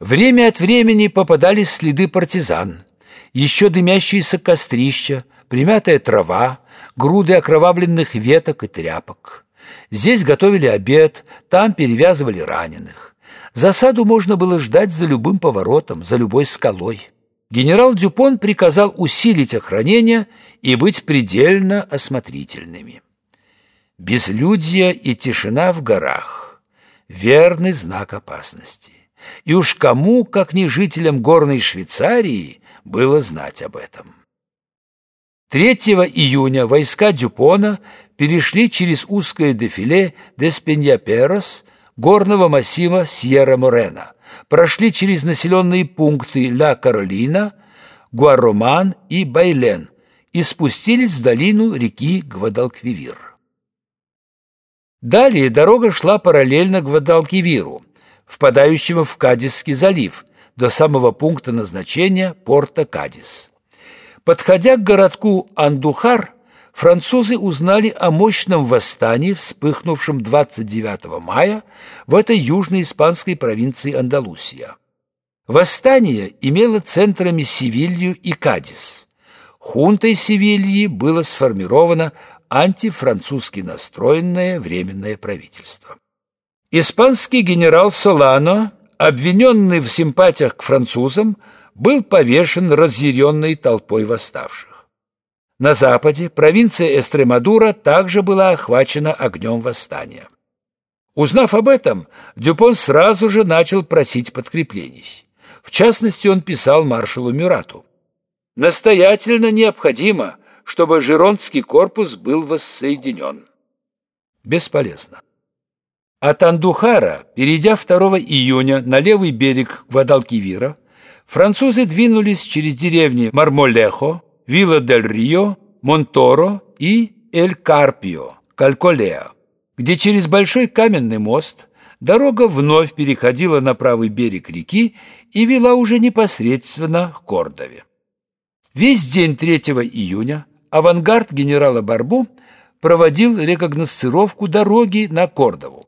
Время от времени попадались следы партизан, еще дымящиеся кострища, примятая трава, груды окровавленных веток и тряпок. Здесь готовили обед, там перевязывали раненых. Засаду можно было ждать за любым поворотом, за любой скалой. Генерал Дюпон приказал усилить охранение и быть предельно осмотрительными. Безлюдье и тишина в горах – верный знак опасности. И уж кому, как не жителям горной Швейцарии, было знать об этом. 3 июня войска Дюпона перешли через узкое дефиле Деспенья-Перос горного массива Сьерра-Морена, прошли через населенные пункты Ла Каролина, Гуароман и Байлен и спустились в долину реки Гвадалквивир. Далее дорога шла параллельно Гвадалквивиру, впадающему в Кадисский залив, до самого пункта назначения порта Кадис. Подходя к городку Андухар, французы узнали о мощном восстании, вспыхнувшем 29 мая в этой южной испанской провинции Андалусия. Восстание имело центрами Севилью и Кадис. Хунтой Севильи было сформировано антифранцузски настроенное временное правительство. Испанский генерал Солано, обвиненный в симпатиях к французам, был повешен разъяренной толпой восставших. На западе провинция Эстремадура также была охвачена огнем восстания. Узнав об этом, Дюпон сразу же начал просить подкреплений. В частности, он писал маршалу Мюрату. «Настоятельно необходимо, чтобы Жиронский корпус был воссоединен». Бесполезно. От Андухара, перейдя 2 июня на левый берег Гвадалкивира, французы двинулись через деревни Мармолехо, Вилла-дель-Рио, Монторо и Эль-Карпио, Кальколеа, где через большой каменный мост дорога вновь переходила на правый берег реки и вела уже непосредственно к Кордове. Весь день 3 июня авангард генерала Барбу проводил рекогносцировку дороги на Кордову.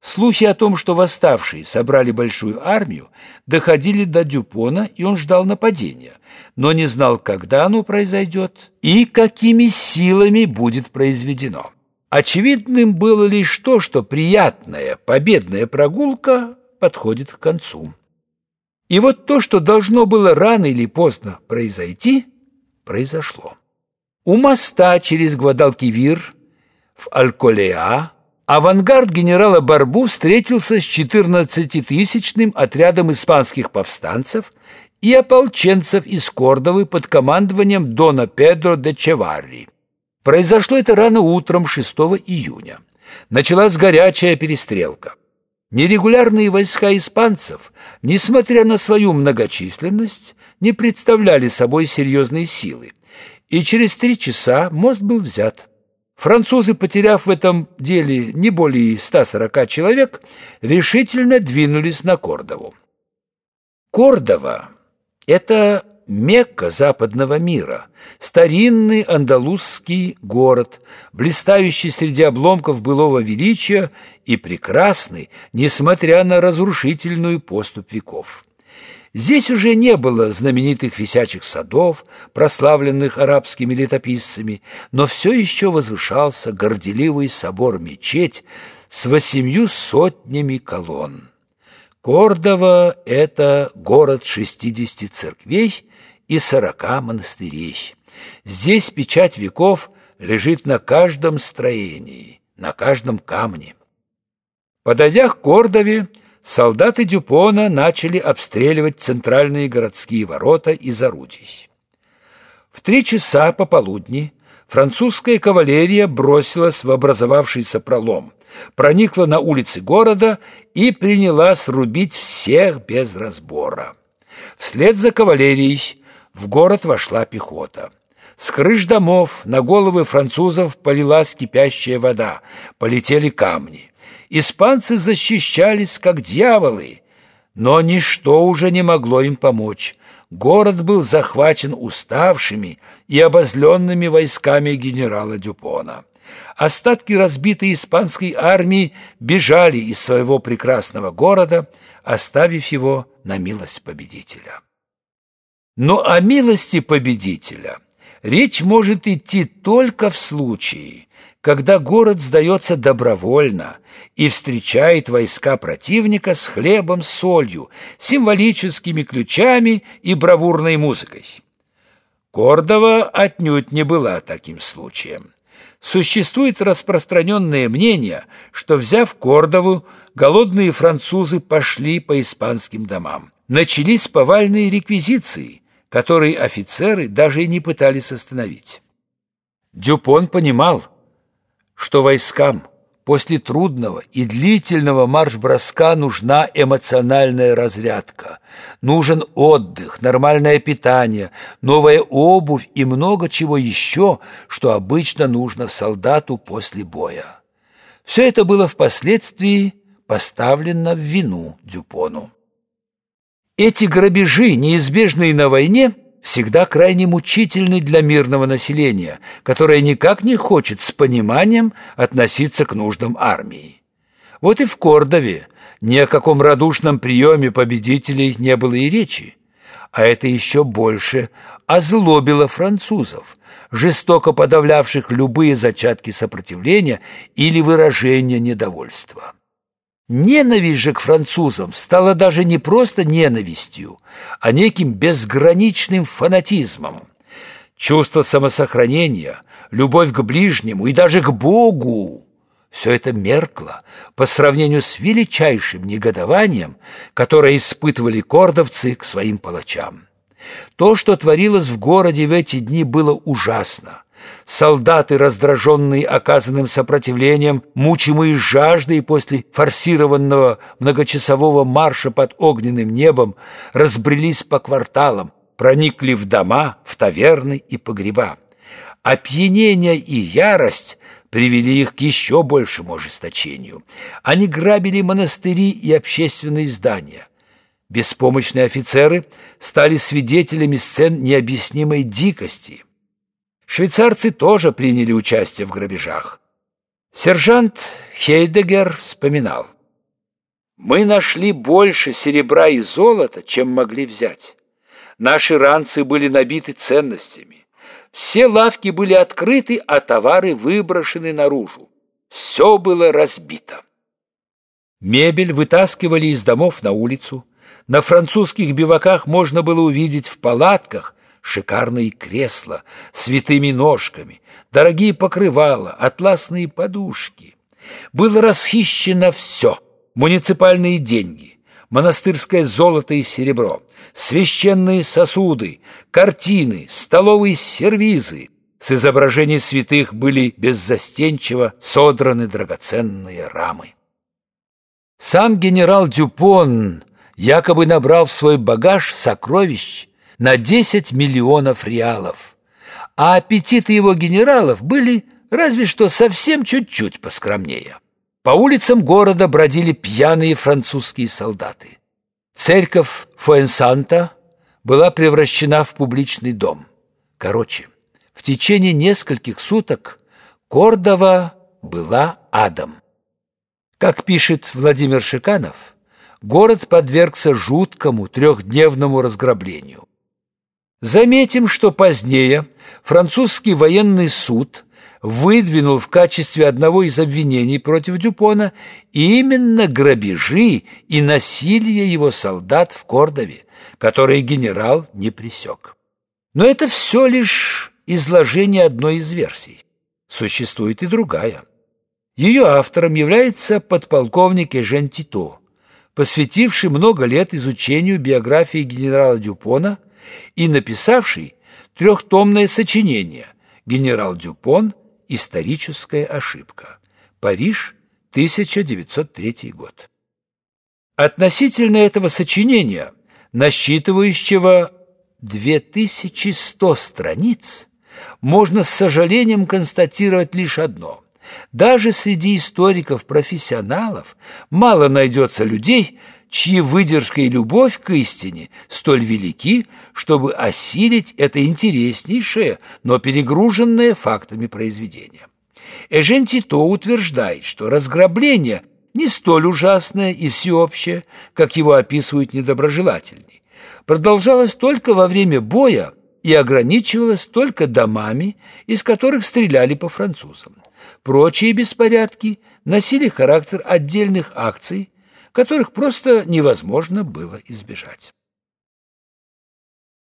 Слухи о том, что восставшие собрали большую армию, доходили до Дюпона, и он ждал нападения, но не знал, когда оно произойдет и какими силами будет произведено. Очевидным было лишь то, что приятная победная прогулка подходит к концу. И вот то, что должно было рано или поздно произойти, произошло. У моста через Гвадалкивир в Альколеа Авангард генерала Барбу встретился с 14-тысячным отрядом испанских повстанцев и ополченцев из Кордовы под командованием Дона Педро де Чеварри. Произошло это рано утром 6 июня. Началась горячая перестрелка. Нерегулярные войска испанцев, несмотря на свою многочисленность, не представляли собой серьезной силы, и через три часа мост был взят. Французы, потеряв в этом деле не более 140 человек, решительно двинулись на Кордову. Кордова – это Мекка западного мира, старинный андалузский город, блистающий среди обломков былого величия и прекрасный, несмотря на разрушительную поступь веков. Здесь уже не было знаменитых висячих садов, прославленных арабскими летописцами, но все еще возвышался горделивый собор-мечеть с восемью сотнями колонн. Кордова – это город шестидесяти церквей и сорока монастырей. Здесь печать веков лежит на каждом строении, на каждом камне. Подойдя к Кордове, солдаты Дюпона начали обстреливать центральные городские ворота из орудий. В три часа пополудни французская кавалерия бросилась в образовавшийся пролом, проникла на улицы города и принялась рубить всех без разбора. Вслед за кавалерией в город вошла пехота. С крыш домов на головы французов полилась кипящая вода, полетели камни. Испанцы защищались, как дьяволы, но ничто уже не могло им помочь. Город был захвачен уставшими и обозленными войсками генерала Дюпона. Остатки разбитой испанской армии бежали из своего прекрасного города, оставив его на милость победителя. Но о милости победителя речь может идти только в случае, когда город сдается добровольно и встречает войска противника с хлебом, солью, символическими ключами и бравурной музыкой. Кордова отнюдь не была таким случаем. Существует распространенное мнение, что, взяв Кордову, голодные французы пошли по испанским домам. Начались повальные реквизиции, которые офицеры даже и не пытались остановить. Дюпон понимал, что войскам после трудного и длительного марш-броска нужна эмоциональная разрядка. Нужен отдых, нормальное питание, новая обувь и много чего еще, что обычно нужно солдату после боя. Все это было впоследствии поставлено в вину Дюпону. Эти грабежи, неизбежные на войне, всегда крайне мучительны для мирного населения, которое никак не хочет с пониманием относиться к нуждам армии. Вот и в Кордове ни о каком радушном приеме победителей не было и речи, а это еще больше озлобило французов, жестоко подавлявших любые зачатки сопротивления или выражения недовольства. Ненависть же к французам стала даже не просто ненавистью, а неким безграничным фанатизмом. Чувство самосохранения, любовь к ближнему и даже к Богу – все это меркло по сравнению с величайшим негодованием, которое испытывали кордовцы к своим палачам. То, что творилось в городе в эти дни, было ужасно. Солдаты, раздраженные оказанным сопротивлением, мучимые жаждой после форсированного многочасового марша под огненным небом, разбрелись по кварталам, проникли в дома, в таверны и погреба. Опьянение и ярость привели их к еще большему ожесточению. Они грабили монастыри и общественные здания. Беспомощные офицеры стали свидетелями сцен необъяснимой дикости – Швейцарцы тоже приняли участие в грабежах. Сержант Хейдегер вспоминал. «Мы нашли больше серебра и золота, чем могли взять. Наши ранцы были набиты ценностями. Все лавки были открыты, а товары выброшены наружу. Все было разбито». Мебель вытаскивали из домов на улицу. На французских биваках можно было увидеть в палатках шикарные кресла с витыми ножками, дорогие покрывала, атласные подушки. Было расхищено все – муниципальные деньги, монастырское золото и серебро, священные сосуды, картины, столовые сервизы. С изображений святых были беззастенчиво содраны драгоценные рамы. Сам генерал Дюпон якобы набрал в свой багаж сокровищ на 10 миллионов реалов, а аппетиты его генералов были разве что совсем чуть-чуть поскромнее. По улицам города бродили пьяные французские солдаты. Церковь Фуэнсанта была превращена в публичный дом. Короче, в течение нескольких суток Кордова была адом. Как пишет Владимир Шиканов, город подвергся жуткому трехдневному разграблению. Заметим, что позднее французский военный суд выдвинул в качестве одного из обвинений против Дюпона именно грабежи и насилие его солдат в Кордове, которые генерал не пресек. Но это все лишь изложение одной из версий. Существует и другая. Ее автором является подполковник Эжен Тито, посвятивший много лет изучению биографии генерала Дюпона – и написавший трехтомное сочинение «Генерал Дюпон. Историческая ошибка. Париж, 1903 год». Относительно этого сочинения, насчитывающего 2100 страниц, можно с сожалением констатировать лишь одно. Даже среди историков-профессионалов мало найдется людей, чьи выдержка и любовь к истине столь велики, чтобы осилить это интереснейшее, но перегруженное фактами произведение. Эжен Тито утверждает, что разграбление не столь ужасное и всеобщее, как его описывают недоброжелательные, продолжалось только во время боя и ограничивалось только домами, из которых стреляли по французам. Прочие беспорядки носили характер отдельных акций, которых просто невозможно было избежать.